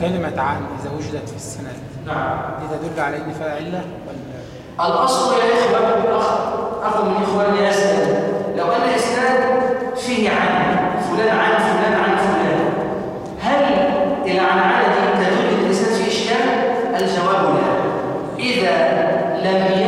كلمة عام إذا وجدت في السند. نعم. إذا دل على إن فيها علة ولا؟ الأصل يا إخوان أخذ من إخواني أسند لو أن إسناد فيه عام فلان عن فلان عن فلان. هل العنعنة دي تدل الإسناد في إشكال؟ الجواب لا. إذا لم يكن